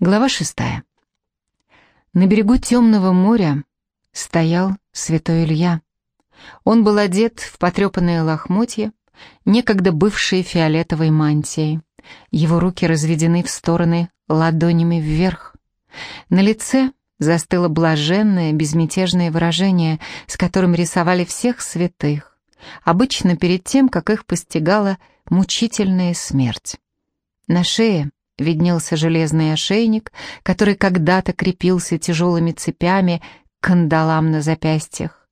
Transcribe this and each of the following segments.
Глава шестая. На берегу темного моря стоял святой Илья. Он был одет в потрепанные лохмотья, некогда бывшие фиолетовой мантией. Его руки разведены в стороны ладонями вверх. На лице застыло блаженное, безмятежное выражение, с которым рисовали всех святых, обычно перед тем, как их постигала мучительная смерть. На шее виднелся железный ошейник, который когда-то крепился тяжелыми цепями к кандалам на запястьях.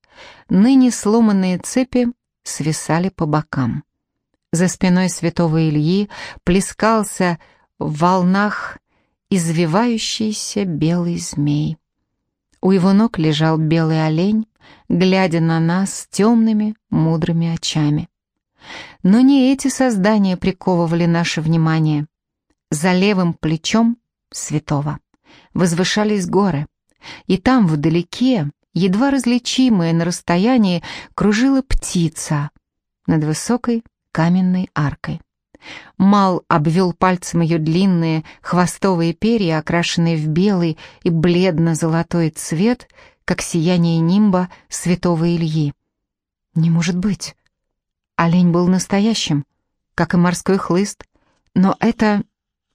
Ныне сломанные цепи свисали по бокам. За спиной святого Ильи плескался в волнах извивающийся белый змей. У его ног лежал белый олень, глядя на нас темными, мудрыми очами. Но не эти создания приковывали наше внимание. За левым плечом святого возвышались горы, и там вдалеке, едва различимая на расстоянии, кружила птица над высокой каменной аркой. Мал обвел пальцем ее длинные хвостовые перья, окрашенные в белый и бледно-золотой цвет, как сияние нимба святого Ильи. Не может быть. Олень был настоящим, как и морской хлыст, но это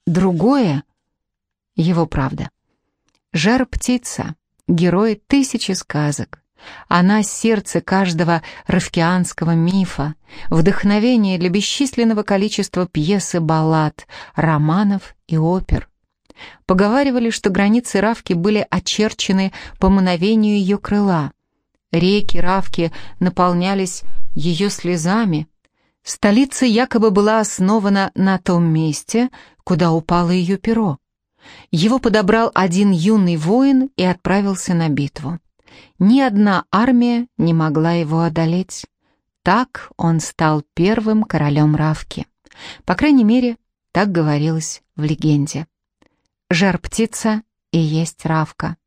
Другое — его правда. Жар-птица — герой тысячи сказок. Она — сердце каждого равкианского мифа, вдохновение для бесчисленного количества пьес баллад, романов и опер. Поговаривали, что границы Равки были очерчены по мановению ее крыла. Реки Равки наполнялись ее слезами, Столица якобы была основана на том месте, куда упало ее перо. Его подобрал один юный воин и отправился на битву. Ни одна армия не могла его одолеть. Так он стал первым королем Равки. По крайней мере, так говорилось в легенде. Жар-птица и есть Равка.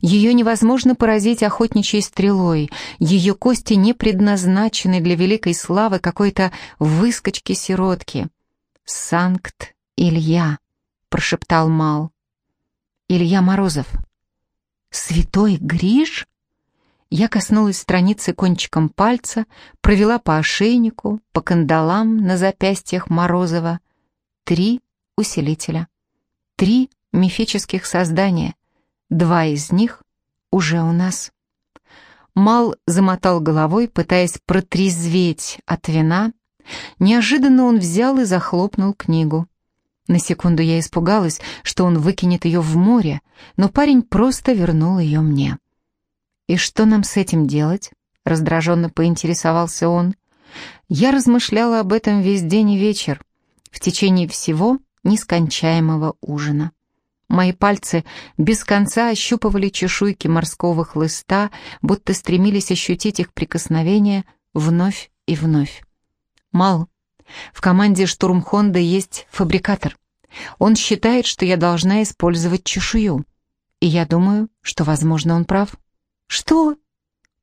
Ее невозможно поразить охотничьей стрелой, ее кости не предназначены для великой славы какой-то выскочки-сиротки. «Санкт-Илья», — прошептал Мал. «Илья Морозов». «Святой Гриш?» Я коснулась страницы кончиком пальца, провела по ошейнику, по кандалам на запястьях Морозова. Три усилителя. Три мифических создания — Два из них уже у нас. Мал замотал головой, пытаясь протрезветь от вина. Неожиданно он взял и захлопнул книгу. На секунду я испугалась, что он выкинет ее в море, но парень просто вернул ее мне. «И что нам с этим делать?» — раздраженно поинтересовался он. Я размышляла об этом весь день и вечер, в течение всего нескончаемого ужина. Мои пальцы без конца ощупывали чешуйки морского хлыста, будто стремились ощутить их прикосновение вновь и вновь. Мал, в команде штурм Хонда есть фабрикатор. Он считает, что я должна использовать чешую. И я думаю, что, возможно, он прав. Что?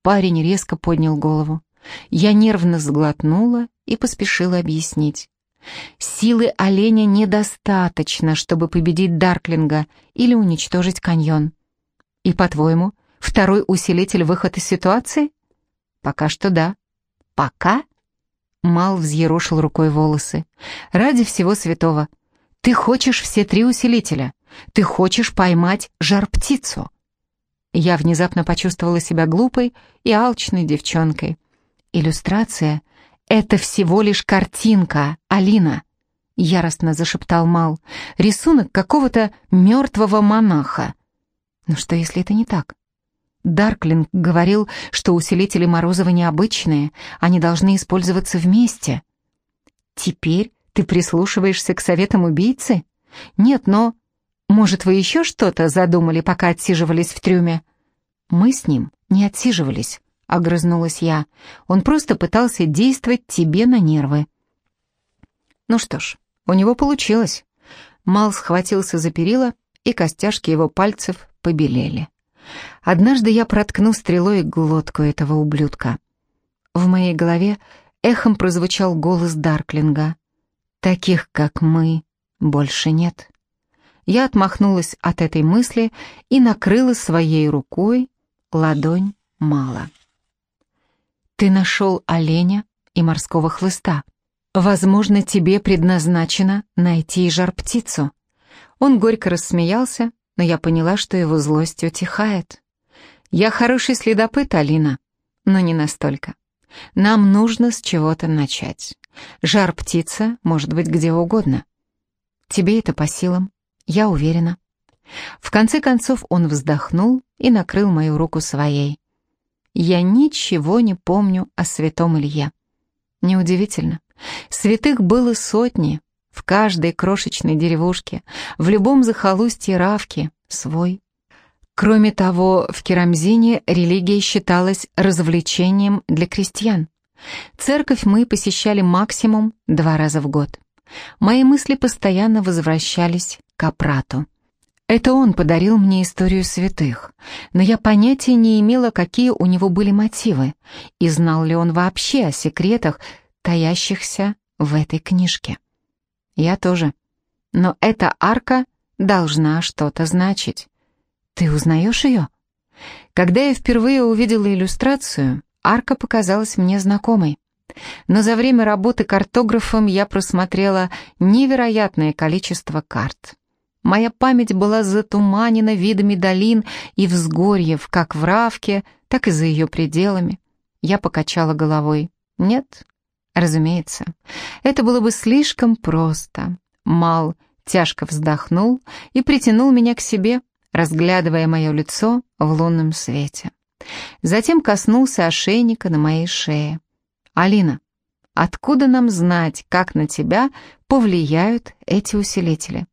Парень резко поднял голову. Я нервно сглотнула и поспешила объяснить. Силы оленя недостаточно, чтобы победить Дарклинга или уничтожить каньон. И, по-твоему, второй усилитель выход из ситуации? Пока что да. Пока? Мал взъерошил рукой волосы. Ради всего святого. Ты хочешь все три усилителя. Ты хочешь поймать жар-птицу. Я внезапно почувствовала себя глупой и алчной девчонкой. Иллюстрация — «Это всего лишь картинка, Алина», — яростно зашептал Мал. «Рисунок какого-то мертвого монаха». «Ну что, если это не так?» Дарклинг говорил, что усилители Морозова необычные, они должны использоваться вместе. «Теперь ты прислушиваешься к советам убийцы?» «Нет, но...» «Может, вы еще что-то задумали, пока отсиживались в трюме?» «Мы с ним не отсиживались», — огрызнулась я. «Он просто пытался действовать тебе на нервы». Ну что ж, у него получилось. Мал схватился за перила, и костяшки его пальцев побелели. Однажды я проткну стрелой глотку этого ублюдка. В моей голове эхом прозвучал голос Дарклинга. «Таких, как мы, больше нет». Я отмахнулась от этой мысли и накрыла своей рукой ладонь мало. «Ты нашел оленя и морского хлыста. Возможно, тебе предназначено найти жар-птицу». Он горько рассмеялся, но я поняла, что его злость утихает. «Я хороший следопыт, Алина, но не настолько. Нам нужно с чего-то начать. Жар-птица может быть где угодно. Тебе это по силам, я уверена». В конце концов он вздохнул и накрыл мою руку своей. Я ничего не помню о святом Илье. Неудивительно. Святых было сотни, в каждой крошечной деревушке, в любом захолустье Равки свой. Кроме того, в Керамзине религия считалась развлечением для крестьян. Церковь мы посещали максимум два раза в год. Мои мысли постоянно возвращались к Апрату. Это он подарил мне историю святых, но я понятия не имела, какие у него были мотивы, и знал ли он вообще о секретах, таящихся в этой книжке. Я тоже. Но эта арка должна что-то значить. Ты узнаешь ее? Когда я впервые увидела иллюстрацию, арка показалась мне знакомой. Но за время работы картографом я просмотрела невероятное количество карт. Моя память была затуманена видами долин и взгорьев, как в Равке, так и за ее пределами. Я покачала головой. Нет, разумеется, это было бы слишком просто. Мал тяжко вздохнул и притянул меня к себе, разглядывая мое лицо в лунном свете. Затем коснулся ошейника на моей шее. «Алина, откуда нам знать, как на тебя повлияют эти усилители?»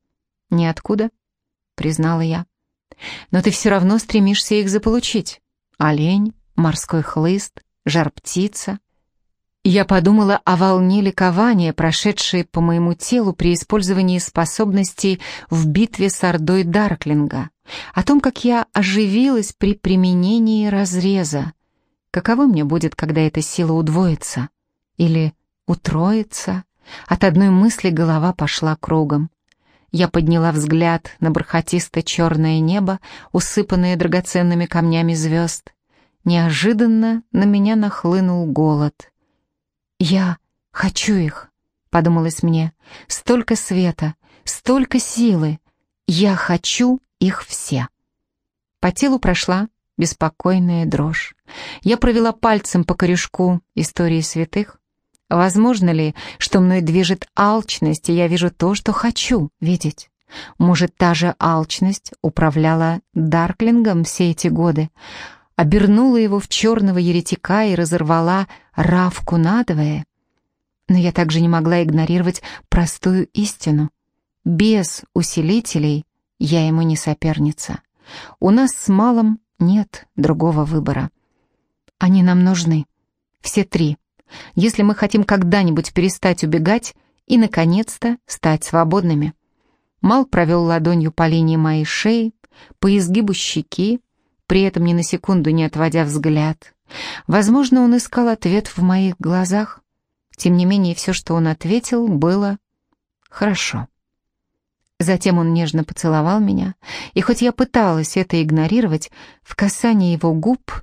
«Ниоткуда», — признала я. «Но ты все равно стремишься их заполучить. Олень, морской хлыст, жар-птица». Я подумала о волне ликования, прошедшей по моему телу при использовании способностей в битве с Ордой Дарклинга, о том, как я оживилась при применении разреза. Каково мне будет, когда эта сила удвоится? Или утроится? От одной мысли голова пошла кругом. Я подняла взгляд на бархатисто-черное небо, усыпанное драгоценными камнями звезд. Неожиданно на меня нахлынул голод. «Я хочу их», — подумалось мне. «Столько света, столько силы. Я хочу их все». По телу прошла беспокойная дрожь. Я провела пальцем по корешку истории святых, Возможно ли, что мной движет алчность, и я вижу то, что хочу видеть? Может, та же алчность управляла Дарклингом все эти годы, обернула его в черного еретика и разорвала Равку надвое? Но я также не могла игнорировать простую истину. Без усилителей я ему не соперница. У нас с Малом нет другого выбора. Они нам нужны. Все три если мы хотим когда-нибудь перестать убегать и, наконец-то, стать свободными. Мал провел ладонью по линии моей шеи, по изгибу щеки, при этом ни на секунду не отводя взгляд. Возможно, он искал ответ в моих глазах. Тем не менее, все, что он ответил, было «хорошо». Затем он нежно поцеловал меня, и хоть я пыталась это игнорировать, в касании его губ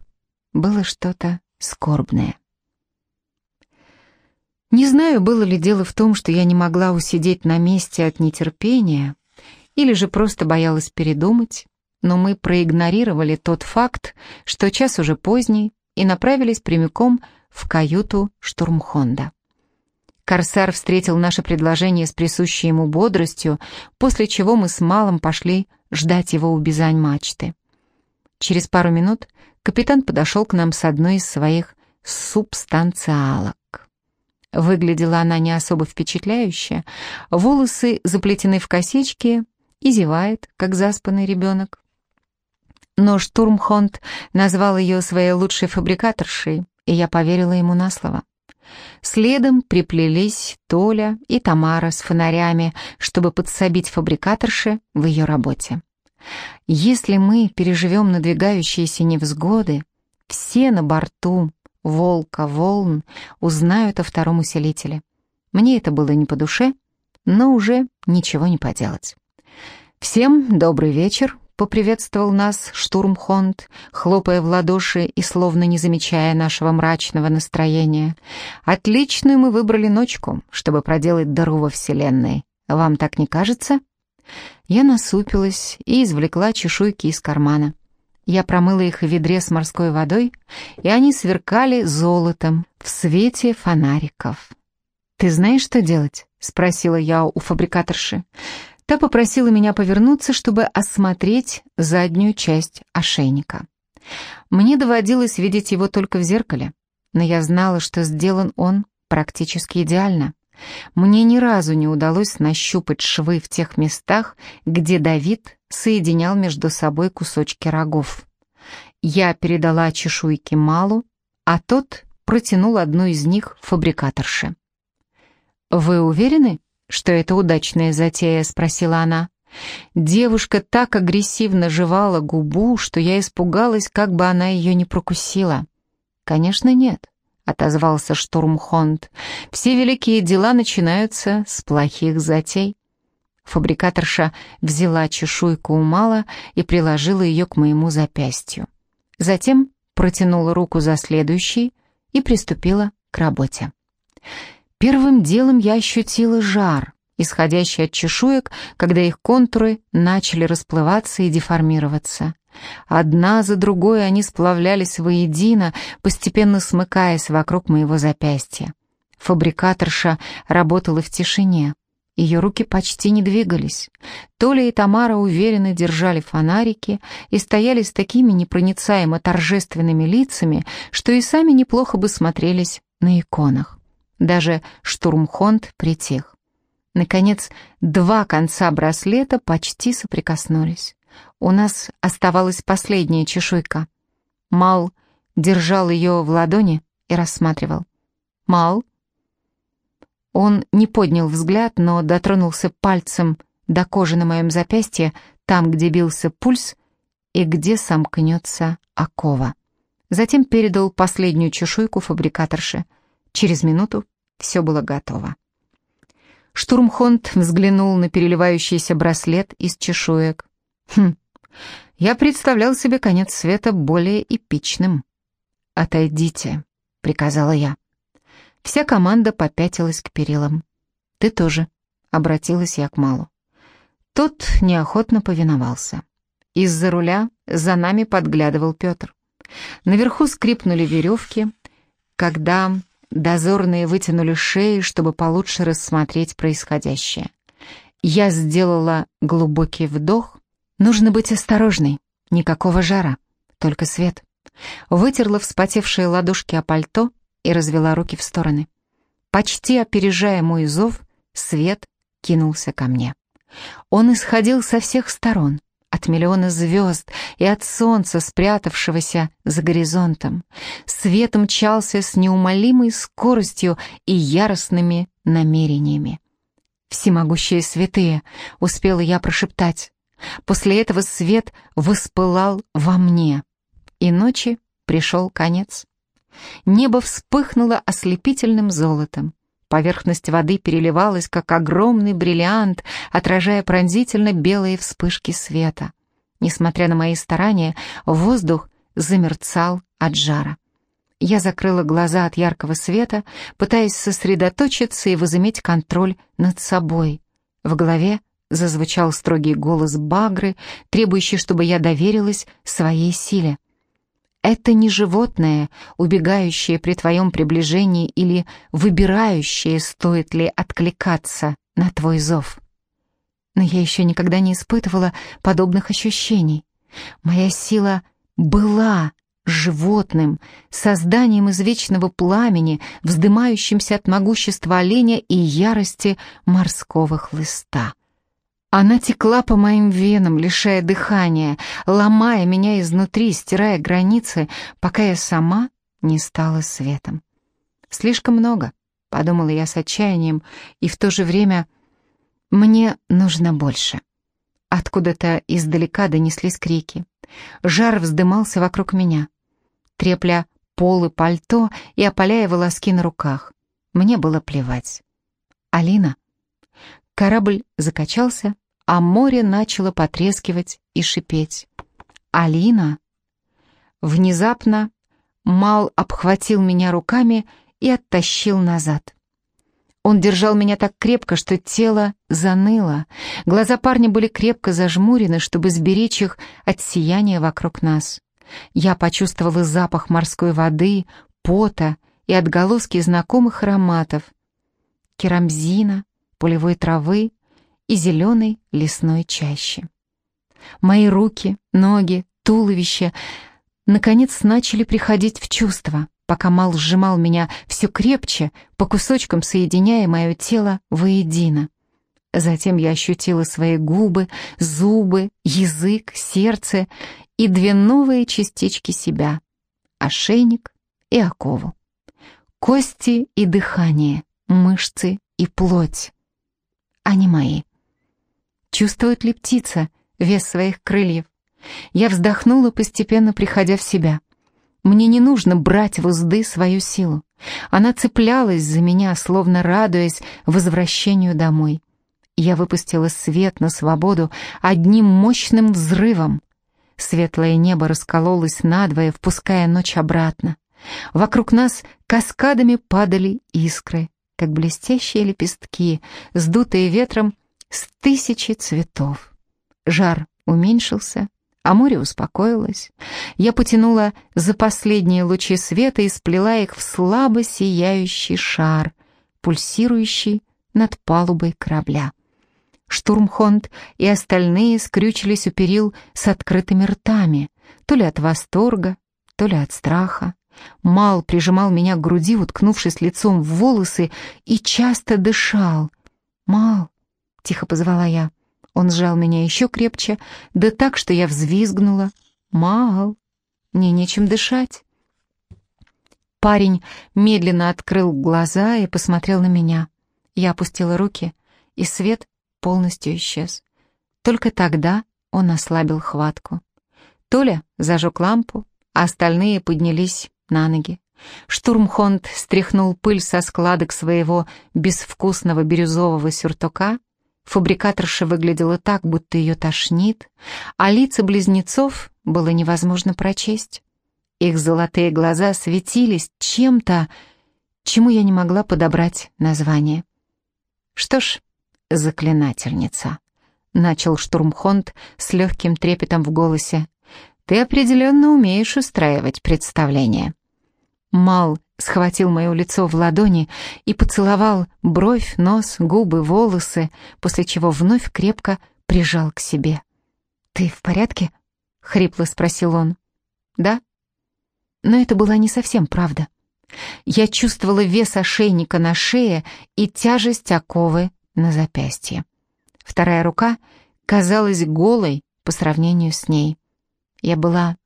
было что-то скорбное. Не знаю, было ли дело в том, что я не могла усидеть на месте от нетерпения, или же просто боялась передумать, но мы проигнорировали тот факт, что час уже поздний, и направились прямиком в каюту штурмхонда. Корсар встретил наше предложение с присущей ему бодростью, после чего мы с Малом пошли ждать его у бизань-мачты. Через пару минут капитан подошел к нам с одной из своих субстанциалок. Выглядела она не особо впечатляюще, волосы заплетены в косички и зевает, как заспанный ребенок. Но Штурмхонд назвал ее своей лучшей фабрикаторшей, и я поверила ему на слово. Следом приплелись Толя и Тамара с фонарями, чтобы подсобить фабрикаторше в ее работе. Если мы переживем надвигающиеся невзгоды, все на борту волка, волн узнают о втором усилителе. Мне это было не по душе, но уже ничего не поделать. «Всем добрый вечер», — поприветствовал нас штурмхонд, хлопая в ладоши и словно не замечая нашего мрачного настроения. «Отличную мы выбрали ночку, чтобы проделать дыру во Вселенной. Вам так не кажется?» Я насупилась и извлекла чешуйки из кармана. Я промыла их в ведре с морской водой, и они сверкали золотом в свете фонариков. «Ты знаешь, что делать?» — спросила я у фабрикаторши. Та попросила меня повернуться, чтобы осмотреть заднюю часть ошейника. Мне доводилось видеть его только в зеркале, но я знала, что сделан он практически идеально. Мне ни разу не удалось нащупать швы в тех местах, где Давид соединял между собой кусочки рогов. Я передала чешуйки Малу, а тот протянул одну из них фабрикаторше. «Вы уверены, что это удачная затея?» — спросила она. Девушка так агрессивно жевала губу, что я испугалась, как бы она ее не прокусила. «Конечно, нет», — отозвался Штурмхонд. «Все великие дела начинаются с плохих затей». Фабрикаторша взяла чешуйку у Мала и приложила ее к моему запястью. Затем протянула руку за следующей и приступила к работе. Первым делом я ощутила жар, исходящий от чешуек, когда их контуры начали расплываться и деформироваться. Одна за другой они сплавлялись воедино, постепенно смыкаясь вокруг моего запястья. Фабрикаторша работала в тишине. Ее руки почти не двигались. Толя и Тамара уверенно держали фонарики и стояли с такими непроницаемо торжественными лицами, что и сами неплохо бы смотрелись на иконах. Даже штурмхонд притих. Наконец, два конца браслета почти соприкоснулись. У нас оставалась последняя чешуйка. Мал держал ее в ладони и рассматривал. «Мал?» Он не поднял взгляд, но дотронулся пальцем до кожи на моем запястье, там, где бился пульс и где сомкнется окова. Затем передал последнюю чешуйку фабрикаторше — Через минуту все было готово. Штурмхонд взглянул на переливающийся браслет из чешуек. «Хм, я представлял себе конец света более эпичным». «Отойдите», — приказала я. Вся команда попятилась к перилам. «Ты тоже», — обратилась я к Малу. Тот неохотно повиновался. Из-за руля за нами подглядывал Петр. Наверху скрипнули веревки, когда Дозорные вытянули шеи, чтобы получше рассмотреть происходящее. Я сделала глубокий вдох. Нужно быть осторожной. Никакого жара, только свет. Вытерла вспотевшие ладошки о пальто и развела руки в стороны. Почти опережая мой зов, свет кинулся ко мне. Он исходил со всех сторон, от миллиона звезд и от солнца, спрятавшегося за горизонтом. Свет мчался с неумолимой скоростью и яростными намерениями. «Всемогущие святые!» — успела я прошептать. После этого свет воспылал во мне, и ночи пришел конец. Небо вспыхнуло ослепительным золотом. Поверхность воды переливалась, как огромный бриллиант, отражая пронзительно белые вспышки света. Несмотря на мои старания, воздух замерцал от жара. Я закрыла глаза от яркого света, пытаясь сосредоточиться и возыметь контроль над собой. В голове зазвучал строгий голос Багры, требующий, чтобы я доверилась своей силе. Это не животное, убегающее при твоем приближении или выбирающее, стоит ли откликаться на твой зов. Но я еще никогда не испытывала подобных ощущений. Моя сила была животным, созданием из вечного пламени, вздымающимся от могущества оленя и ярости морского хлыста. Она текла по моим венам, лишая дыхания, ломая меня изнутри, стирая границы, пока я сама не стала светом. «Слишком много», — подумала я с отчаянием, и в то же время мне нужно больше. Откуда-то издалека донеслись крики. Жар вздымался вокруг меня, трепля полы пальто и опаляя волоски на руках. Мне было плевать. «Алина?» Корабль закачался, а море начало потрескивать и шипеть. «Алина!» Внезапно Мал обхватил меня руками и оттащил назад. Он держал меня так крепко, что тело заныло. Глаза парня были крепко зажмурены, чтобы сберечь их от сияния вокруг нас. Я почувствовала запах морской воды, пота и отголоски знакомых ароматов. Керамзина, полевой травы и зеленой лесной чащи. Мои руки, ноги, туловище наконец начали приходить в чувство, пока Мал сжимал меня все крепче, по кусочкам соединяя мое тело воедино. Затем я ощутила свои губы, зубы, язык, сердце и две новые частички себя — ошейник и окову. Кости и дыхание, мышцы и плоть. Они мои. Чувствует ли птица вес своих крыльев? Я вздохнула, постепенно приходя в себя. Мне не нужно брать в узды свою силу. Она цеплялась за меня, словно радуясь возвращению домой. Я выпустила свет на свободу одним мощным взрывом. Светлое небо раскололось надвое, впуская ночь обратно. Вокруг нас каскадами падали искры, как блестящие лепестки, сдутые ветром с тысячи цветов. Жар уменьшился, а море успокоилось. Я потянула за последние лучи света и сплела их в слабо сияющий шар, пульсирующий над палубой корабля. Штурмхонд и остальные скрючились у перил с открытыми ртами, то ли от восторга, то ли от страха. Мал прижимал меня к груди, уткнувшись лицом в волосы, и часто дышал. «Мал!» — тихо позвала я. Он сжал меня еще крепче, да так, что я взвизгнула. «Мал! Мне нечем дышать!» Парень медленно открыл глаза и посмотрел на меня. Я опустила руки, и свет полностью исчез. Только тогда он ослабил хватку. Толя зажег лампу, а остальные поднялись на ноги. Штурмхонд стряхнул пыль со складок своего безвкусного бирюзового сюртука. Фабрикаторша выглядела так, будто ее тошнит, а лица близнецов было невозможно прочесть. Их золотые глаза светились чем-то, чему я не могла подобрать название. Что ж, заклинательница, начал штурмхонд с легким трепетом в голосе. Ты определенно умеешь устраивать представление. Мал схватил мое лицо в ладони и поцеловал бровь, нос, губы, волосы, после чего вновь крепко прижал к себе. «Ты в порядке?» — хрипло спросил он. «Да». Но это была не совсем правда. Я чувствовала вес ошейника на шее и тяжесть оковы на запястье. Вторая рука казалась голой по сравнению с ней. Я была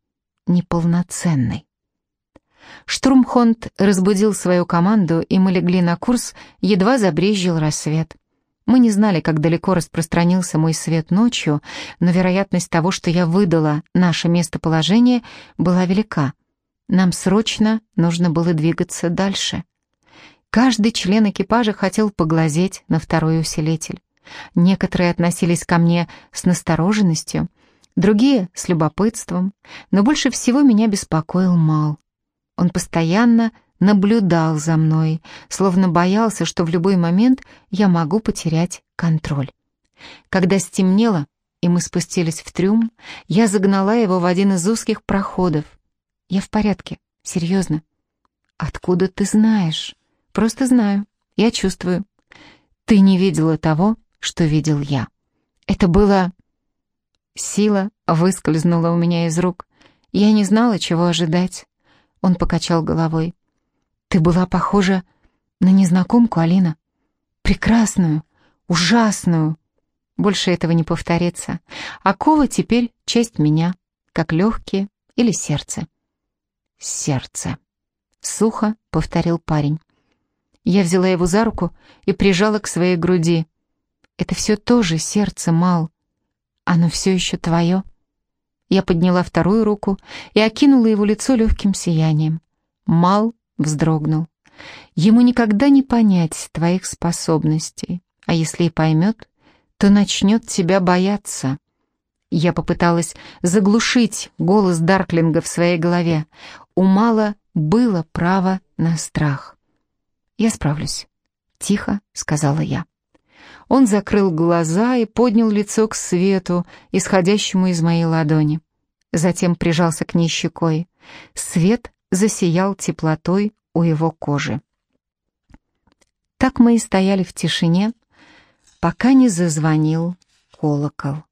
неполноценной. Штурмхонд разбудил свою команду, и мы легли на курс, едва забрезжил рассвет. Мы не знали, как далеко распространился мой свет ночью, но вероятность того, что я выдала наше местоположение, была велика. Нам срочно нужно было двигаться дальше. Каждый член экипажа хотел поглазеть на второй усилитель. Некоторые относились ко мне с настороженностью, другие — с любопытством, но больше всего меня беспокоил Мал. Он постоянно наблюдал за мной, словно боялся, что в любой момент я могу потерять контроль. Когда стемнело, и мы спустились в трюм, я загнала его в один из узких проходов. «Я в порядке, серьезно». «Откуда ты знаешь?» Просто знаю, я чувствую. Ты не видела того, что видел я. Это было... Сила выскользнула у меня из рук. Я не знала, чего ожидать. Он покачал головой. Ты была похожа на незнакомку, Алина. Прекрасную, ужасную. Больше этого не повторится. Акова теперь часть меня, как легкие или сердце. Сердце. Сухо повторил парень. Я взяла его за руку и прижала к своей груди. «Это все тоже сердце, Мал. Оно все еще твое». Я подняла вторую руку и окинула его лицо легким сиянием. Мал вздрогнул. Ему никогда не понять твоих способностей, а если и поймет, то начнет тебя бояться. Я попыталась заглушить голос Дарклинга в своей голове. У Мала было право на страх. «Я справлюсь», — тихо сказала я. Он закрыл глаза и поднял лицо к свету, исходящему из моей ладони. Затем прижался к ней щекой. Свет засиял теплотой у его кожи. Так мы и стояли в тишине, пока не зазвонил колокол.